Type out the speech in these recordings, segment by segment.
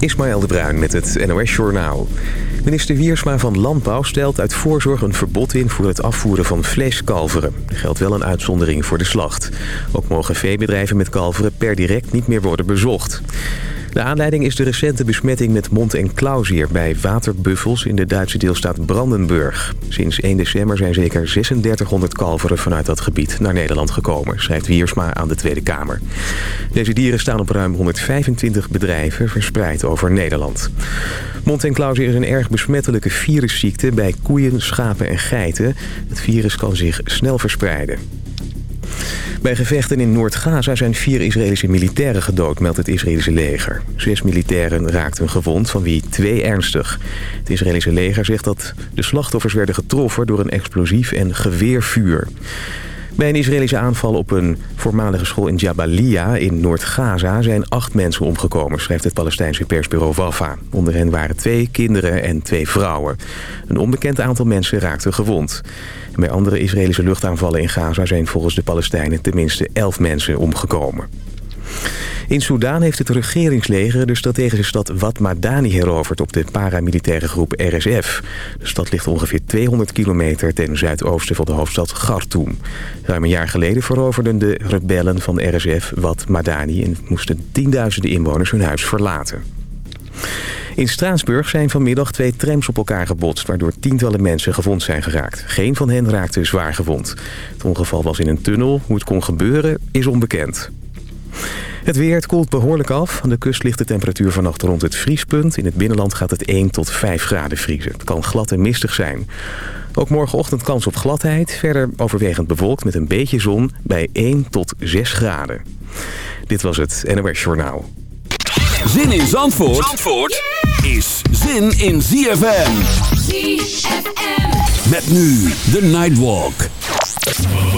Ismaël de Bruin met het NOS Journaal. Minister Wiersma van Landbouw stelt uit voorzorg een verbod in... voor het afvoeren van vleeskalveren. Er geldt wel een uitzondering voor de slacht. Ook mogen veebedrijven met kalveren per direct niet meer worden bezocht. De aanleiding is de recente besmetting met mond- en klauwzeer... bij waterbuffels in de Duitse deelstaat Brandenburg. Sinds 1 december zijn zeker 3600 kalveren vanuit dat gebied naar Nederland gekomen... schrijft Wiersma aan de Tweede Kamer. Deze dieren staan op ruim 125 bedrijven verspreid over Nederland. Mond- en klauwzeer is een erg besmettelijke virusziekte... bij koeien, schapen en geiten. Het virus kan zich snel verspreiden. Bij gevechten in Noord-Gaza zijn vier Israëlische militairen gedood, meldt het Israëlische leger. Zes militairen raakten gewond, van wie twee ernstig. Het Israëlische leger zegt dat de slachtoffers werden getroffen door een explosief en geweervuur. Bij een Israëlische aanval op een voormalige school in Jabalia in Noord-Gaza zijn acht mensen omgekomen, schrijft het Palestijnse persbureau Wafa. Onder hen waren twee kinderen en twee vrouwen. Een onbekend aantal mensen raakten gewond. bij andere Israëlische luchtaanvallen in Gaza zijn volgens de Palestijnen tenminste elf mensen omgekomen. In Soedan heeft het regeringsleger de strategische stad Wat Madani heroverd op de paramilitaire groep RSF. De stad ligt ongeveer 200 kilometer ten zuidoosten van de hoofdstad Khartoum. Ruim een jaar geleden veroverden de rebellen van RSF Wat Madani en moesten tienduizenden inwoners hun huis verlaten. In Straatsburg zijn vanmiddag twee trams op elkaar gebotst... waardoor tientallen mensen gewond zijn geraakt. Geen van hen raakte zwaar gewond. Het ongeval was in een tunnel. Hoe het kon gebeuren is onbekend. Het weer, het koelt behoorlijk af. Aan de kust ligt de temperatuur vannacht rond het vriespunt. In het binnenland gaat het 1 tot 5 graden vriezen. Het kan glad en mistig zijn. Ook morgenochtend kans op gladheid. Verder overwegend bewolkt met een beetje zon bij 1 tot 6 graden. Dit was het NOS Journaal. Zin in Zandvoort, Zandvoort is zin in ZFM. ZFM. Met nu de Nightwalk.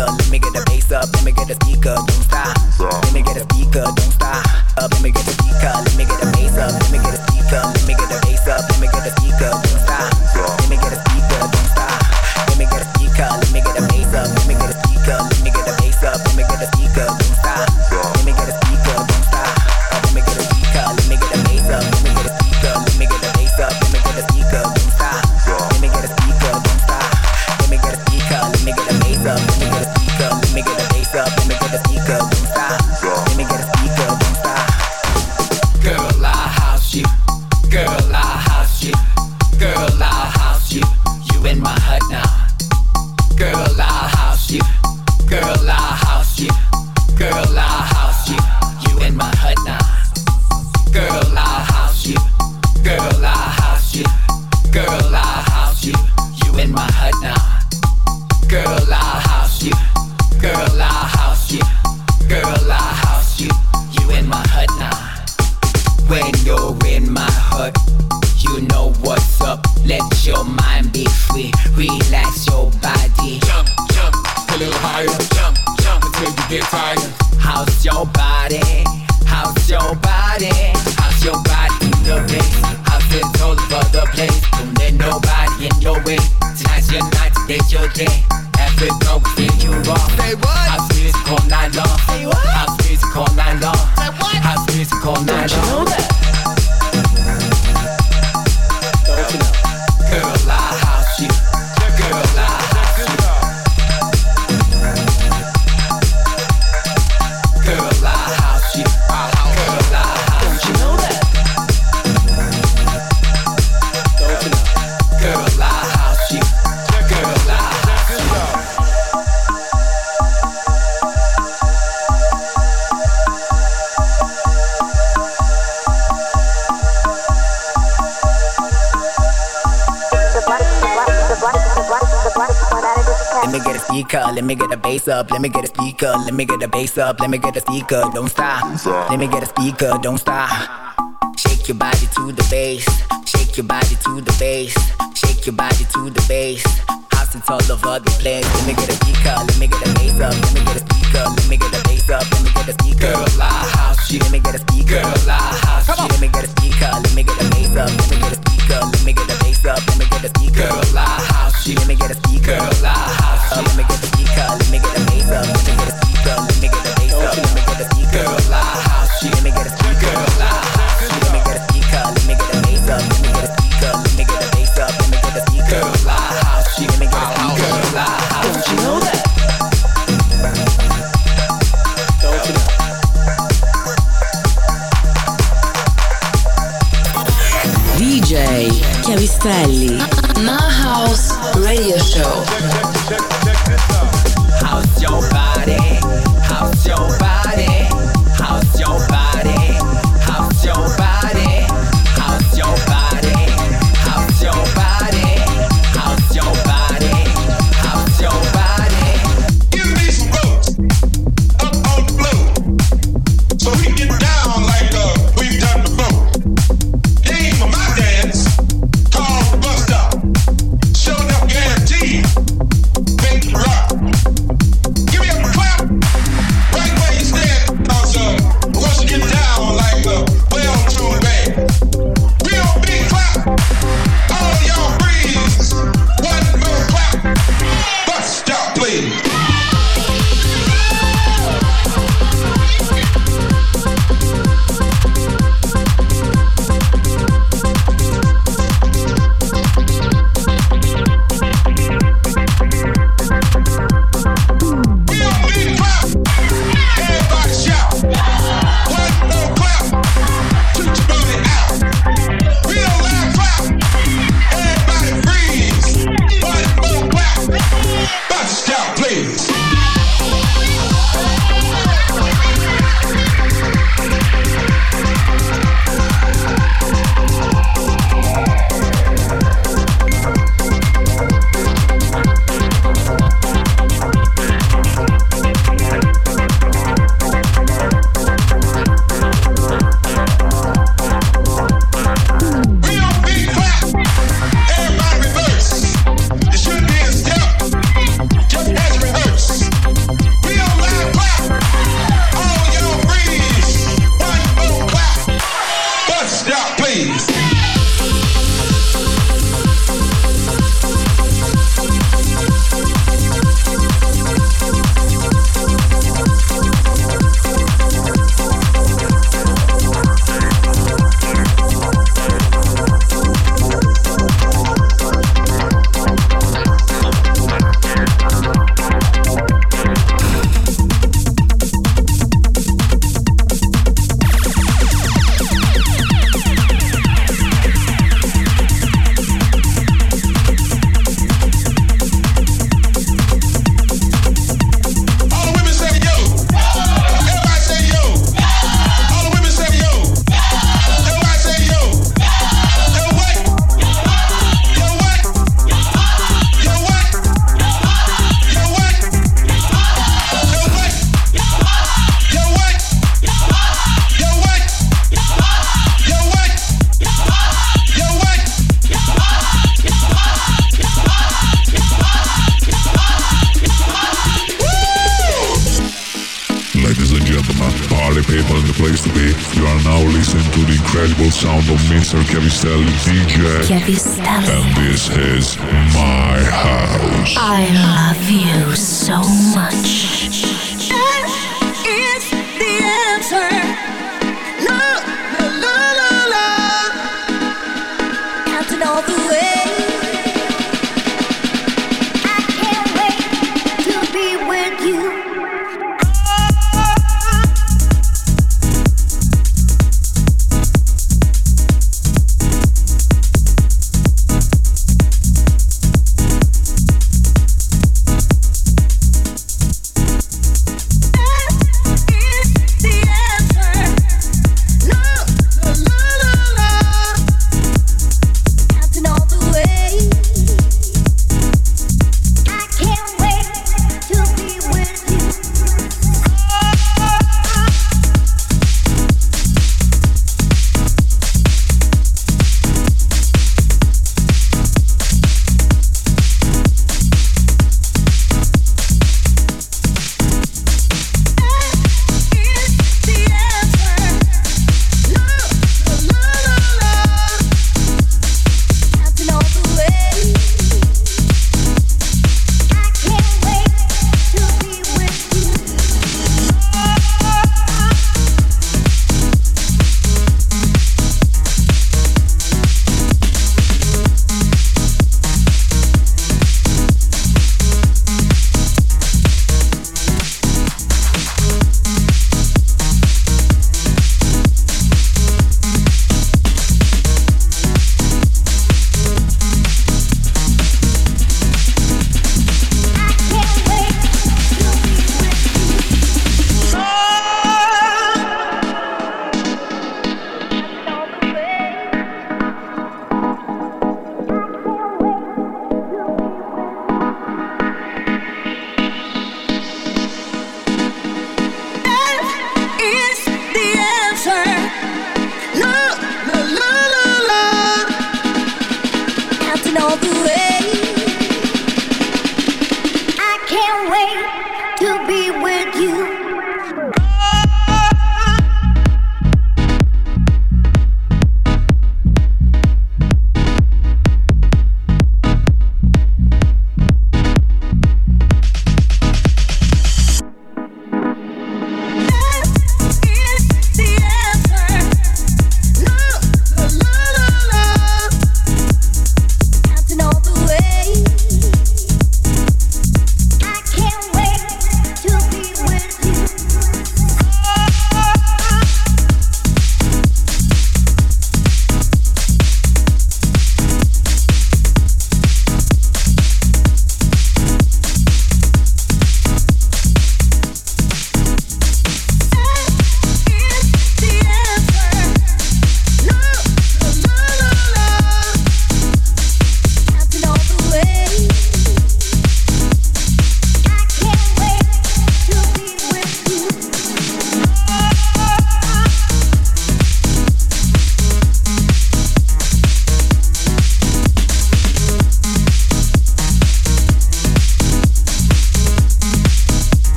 speaker, let me get a bass up, let me get a speaker, don't stop. Let me get a speaker, don't stop. Speaker, let me get a bass up, let me get a speaker, let me get a bass up, let me get a speaker, don't stop. Let me get a speaker, don't stop. Shake your body to the bass, shake your body to the bass, shake your body to the bass. House it's all over the place. Let me get a speaker, let me get a bass up, let me get a speaker, let me get a bass up, let me get a speaker. Girl, I house. Let me get a speaker. Girl, I house. Let me get a speaker, let me get a bass up, let me get a speaker, let me get a bass up, let me get a speaker. Girl, I house. Let me get a speaker. Girl, I house let me get the speaker, let me get the bass up, let me get a speaker, let me get the bass up, let me get the speaker. Girl, I house. Let me get a Chiavistelli. My house radio show.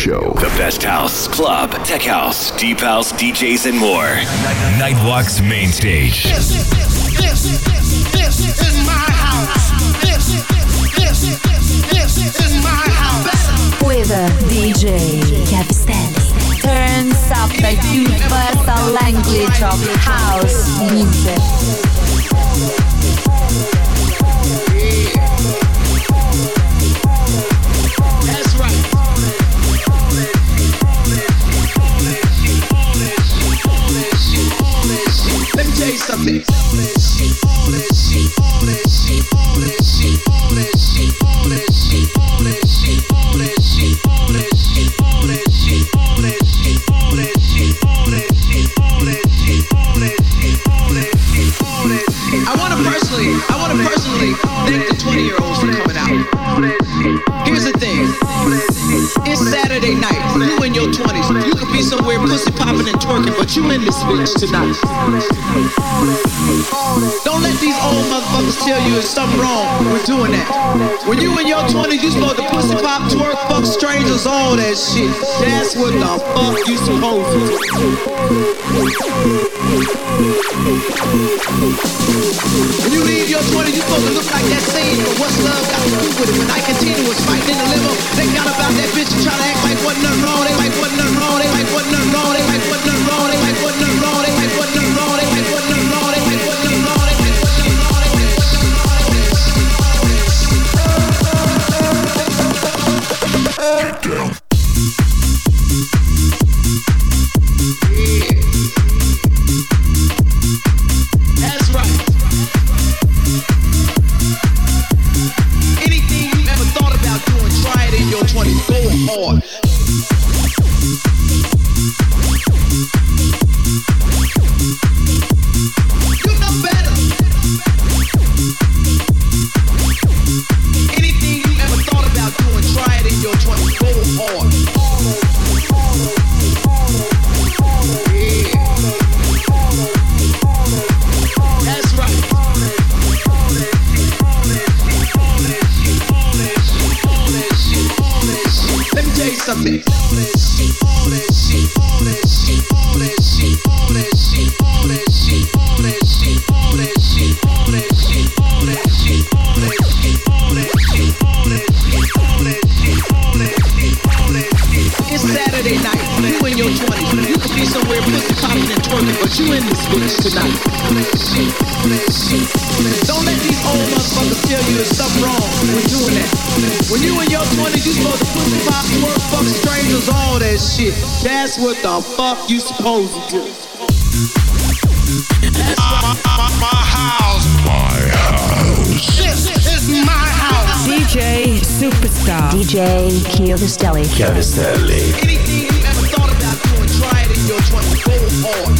Show. The best house, club, tech house, deep house, DJs, and more. Nightwalk's main stage. This, this, this, this is my house. This, this, this is my house. With a DJ Chiavistelli. Turns up the universal language of house music. Tonight. Don't let these old motherfuckers tell you there's something wrong with doing that. When you in your 20s, you supposed to pussy pop, twerk, fuck strangers, all that shit. That's what the fuck you supposed to do. When you leave your 20s, you supposed to look like that scene but what's love got to do with it. When Ike and Tina was fighting in the limo, they got about that bitch and try to act like wasn't nothing wrong. They like wasn't nothing wrong. They like wasn't nothing wrong. They like wasn't nothing wrong. They like wasn't like wasn't nothing wrong. Get down. That's what the fuck you supposed to do. That's my, my, my house. My house. This is my house. DJ Superstar. DJ Chiavistelli. Chiavistelli. Anything you ever thought about doing, try it in your Go on.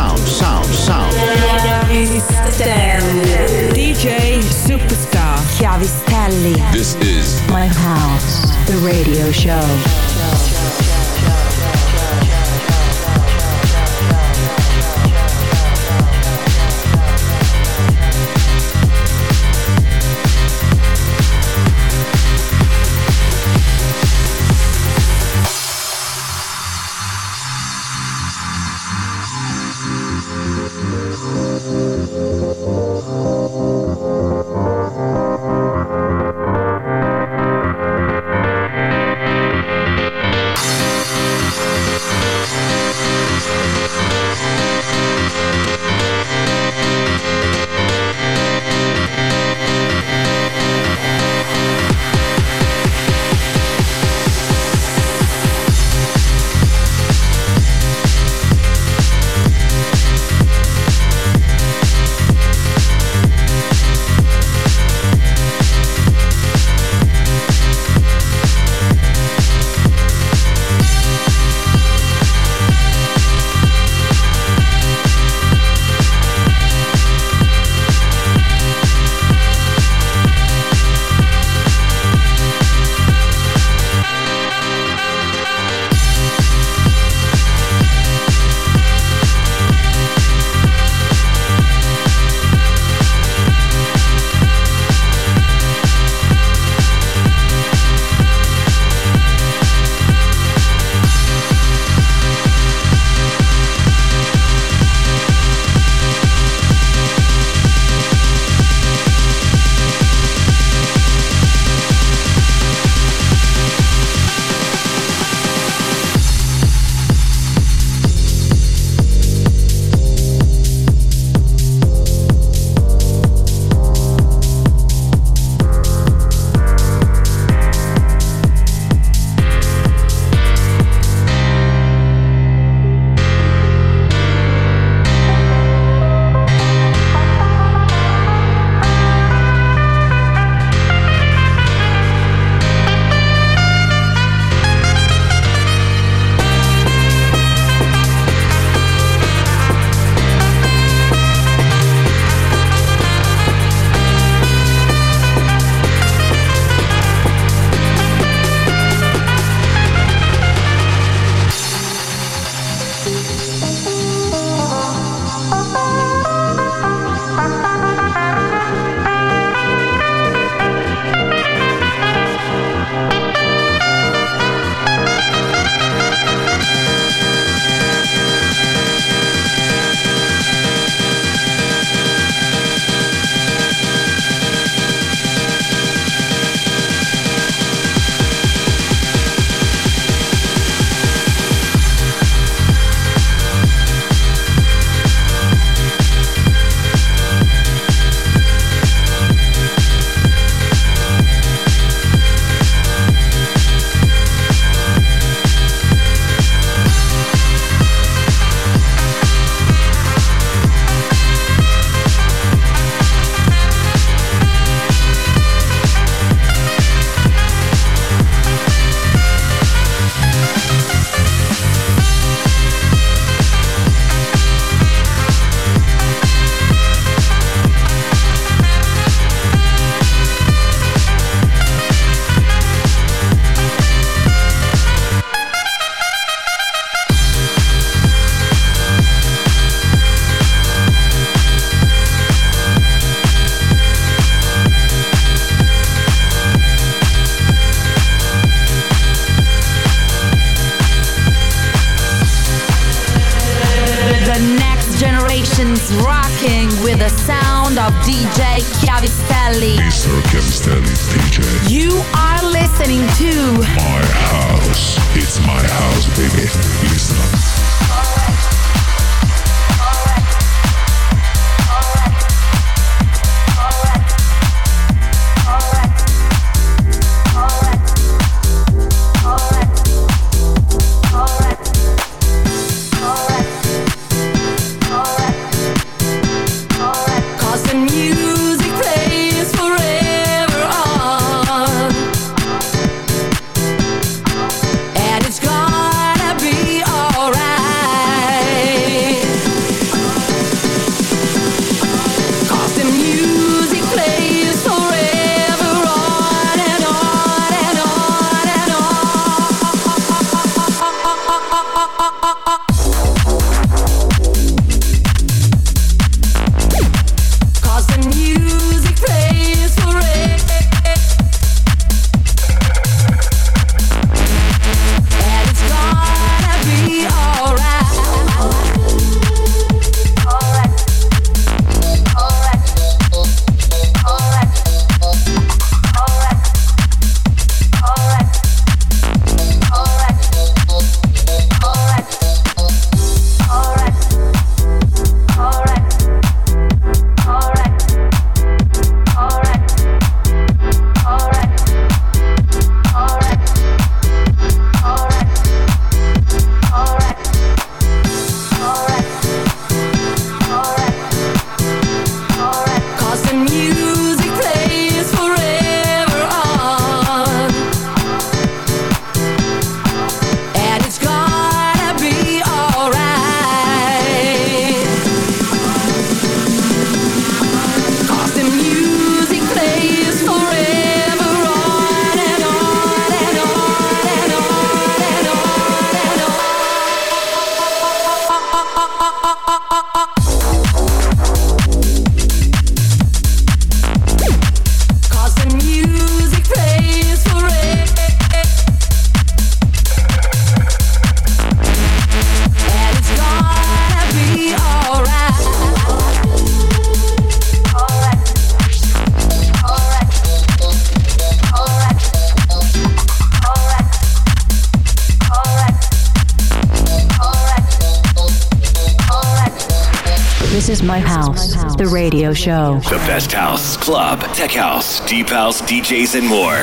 my house, the radio show. The best house, club, tech house, deep house, DJs, and more.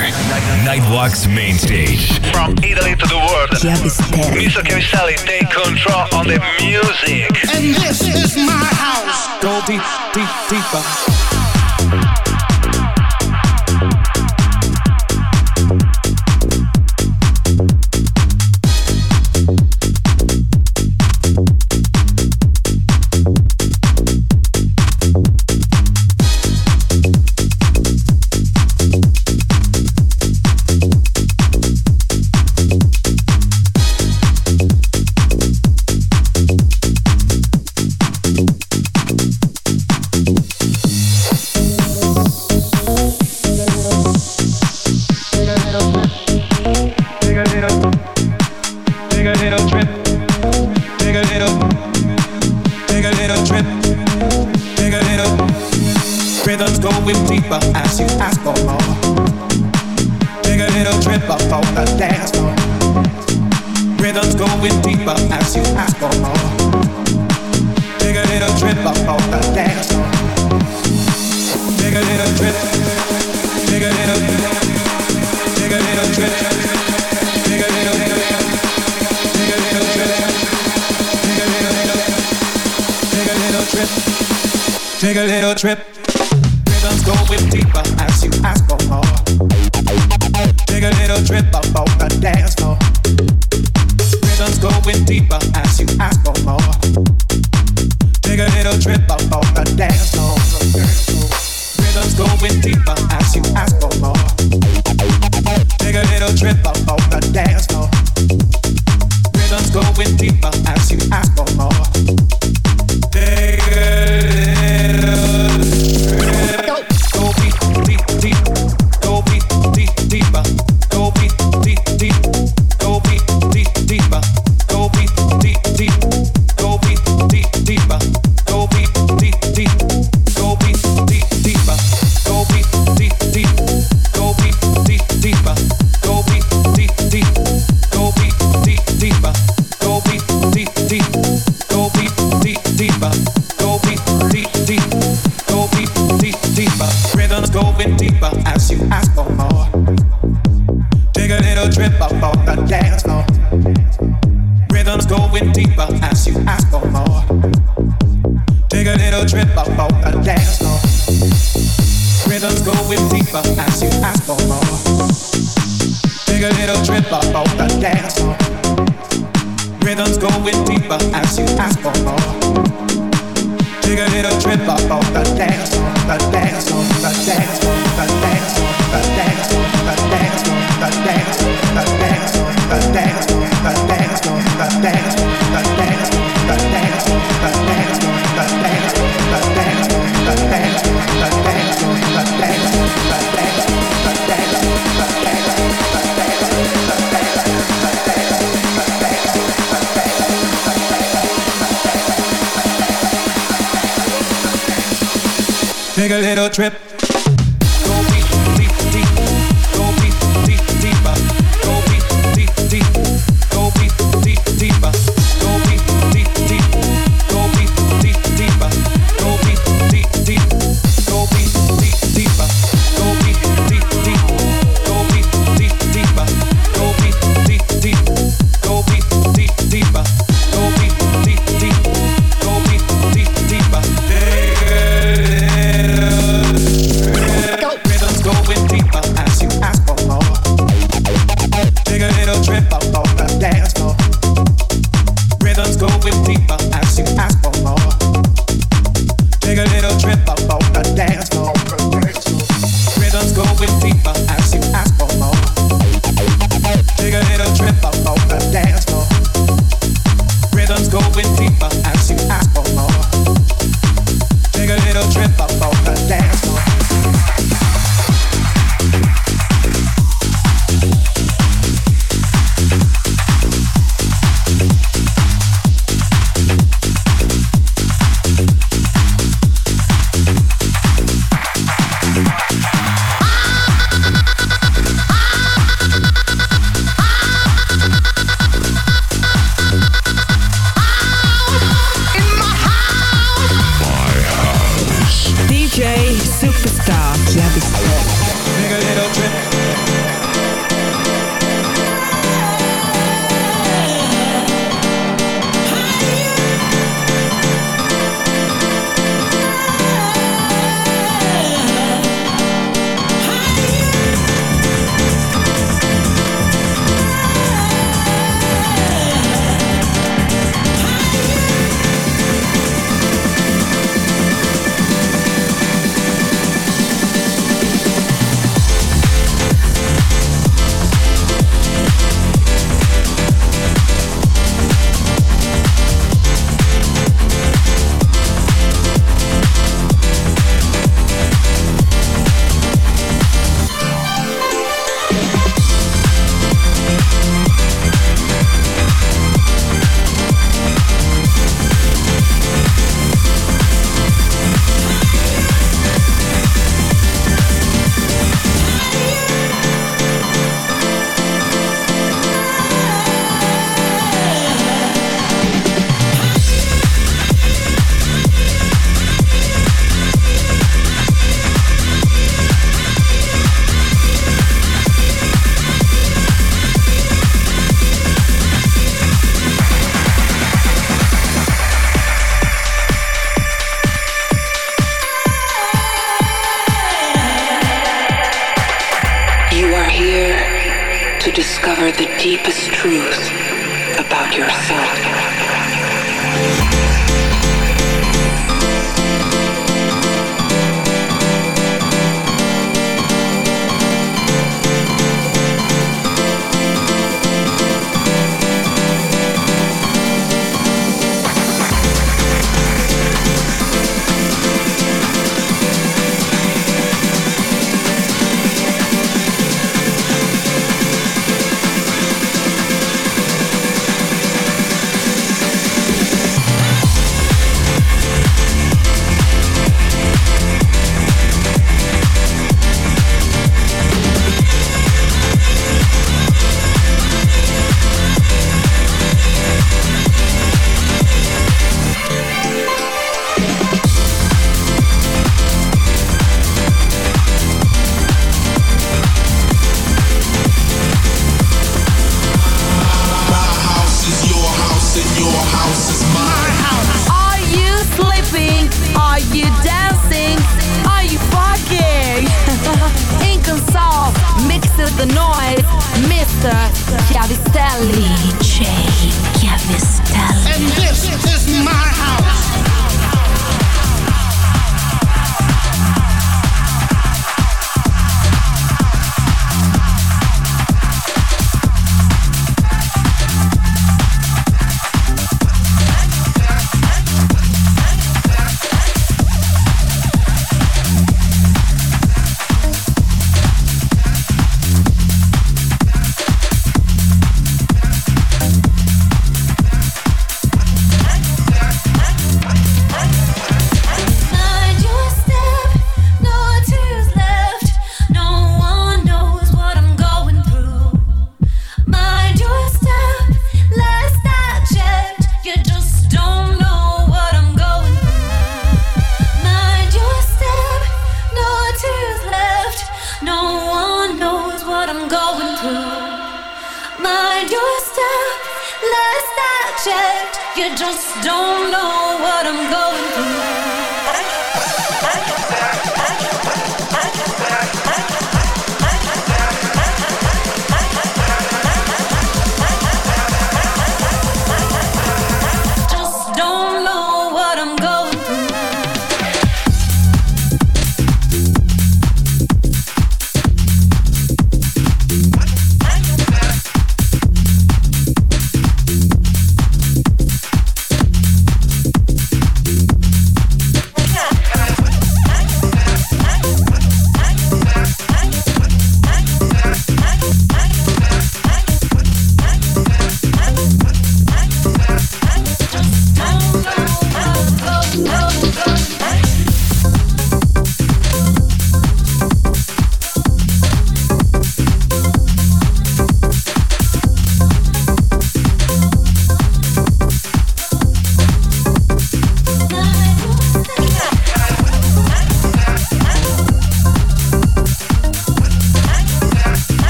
Nightwalk's main stage. From Italy to the world. Mr. Chiavistelli, take control on the music. And this is my house. Go deep, deep, deeper.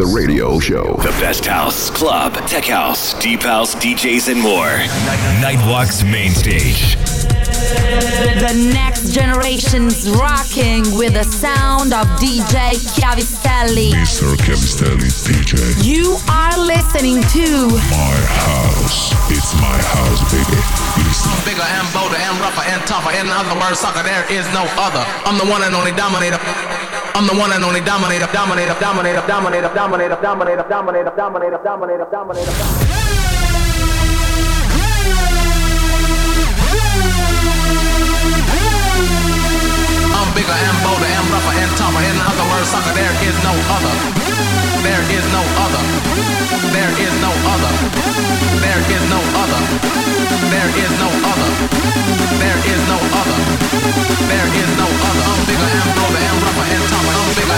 The radio show. The best house, club, tech house, deep house, DJs, and more. Nightwalk's main stage. The next generation's rocking with the sound of DJ Chiavistelli. Mr. Chiavistelli DJ. You are listening to My house. It's my house, baby. Listen. Bigger and bolder and rougher and tougher. In other words, sucker, there is no other. I'm the one and only dominator. I'm the one and only dominator, dominator, dominator, dominator, dominator, dominator, dominator, dominator, dominator, dominator. I'm bigger and bolder and rougher and tougher. In other words, sucker, there is no other. There is no other. There is no other. There is no other. There is no other. There is no other. There is no other. I'm bigger and bolder and rougher and tougher. I'm bigger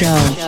show.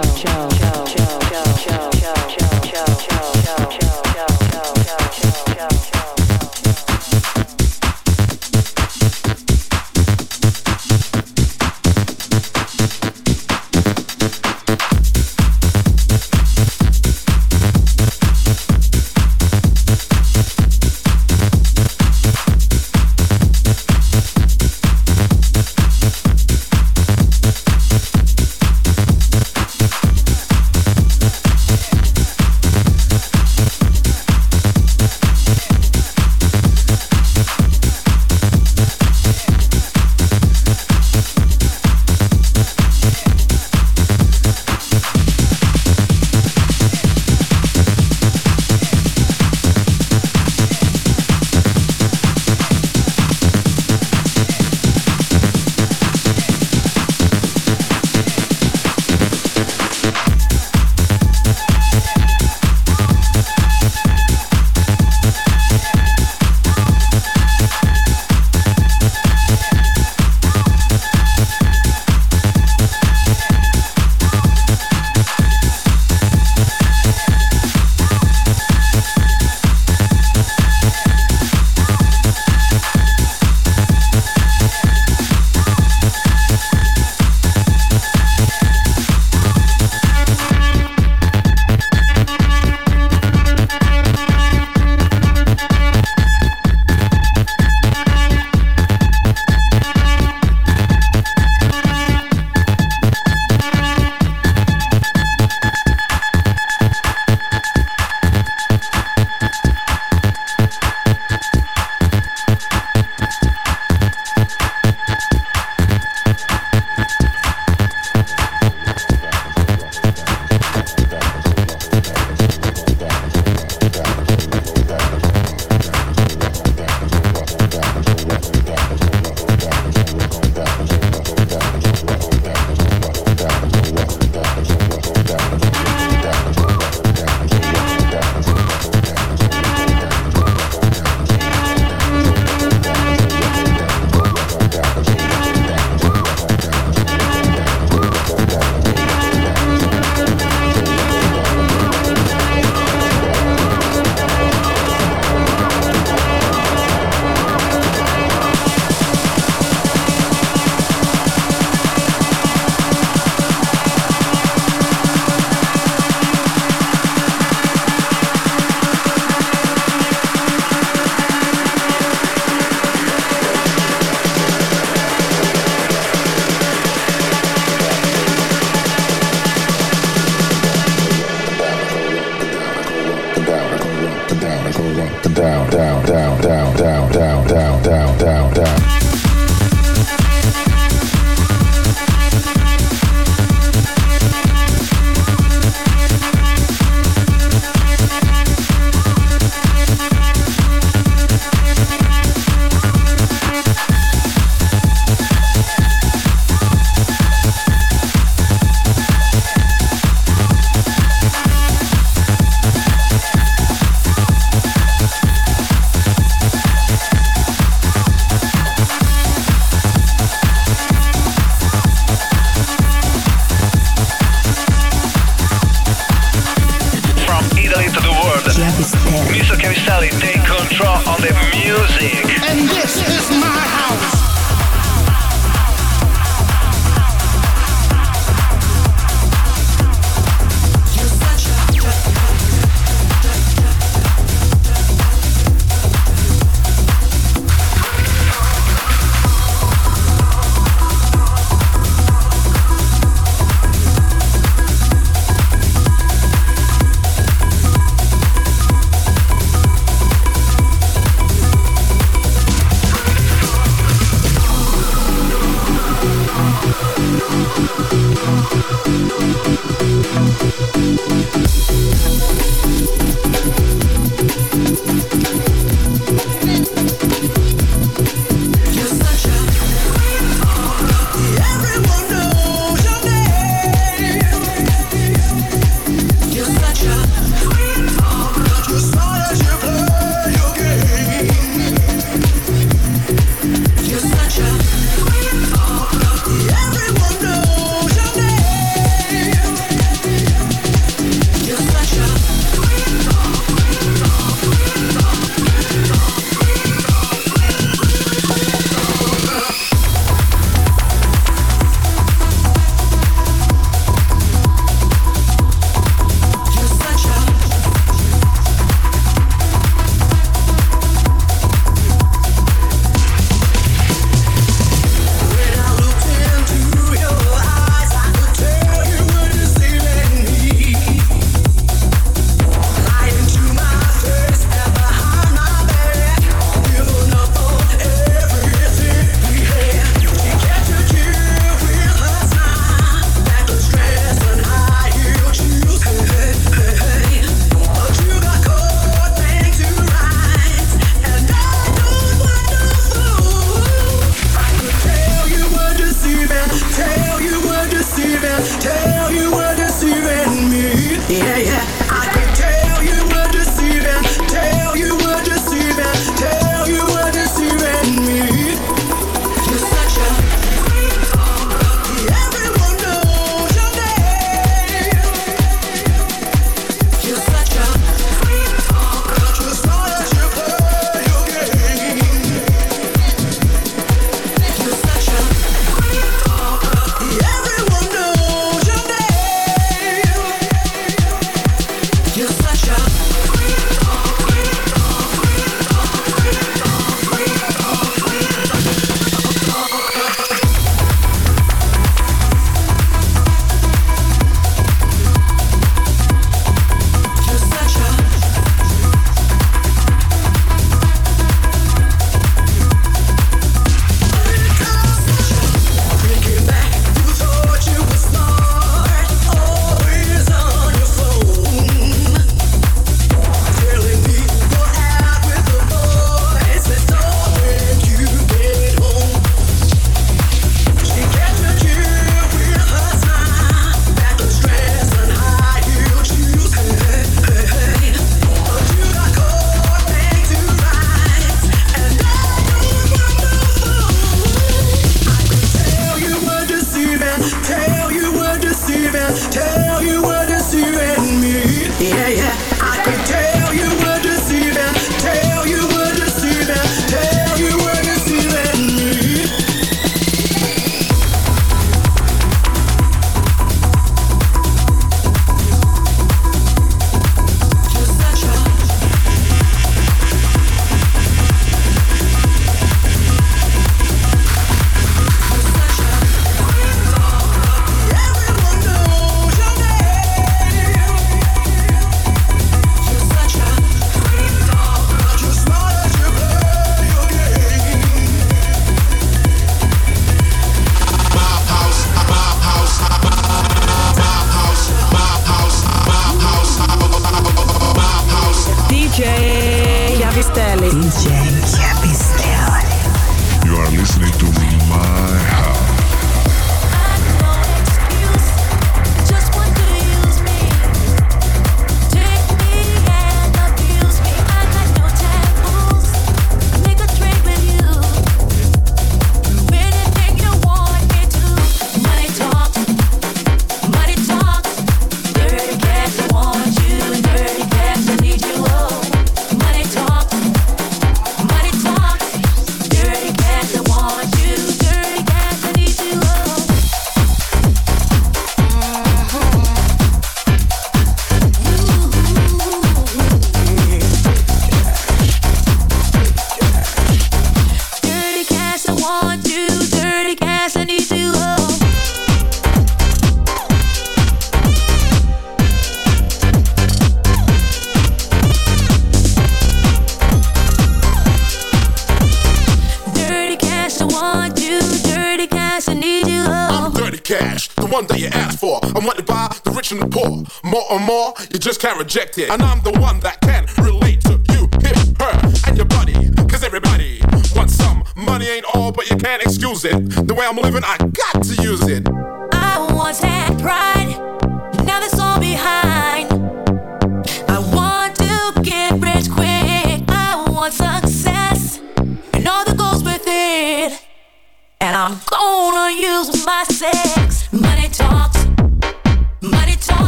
can't reject it. And I'm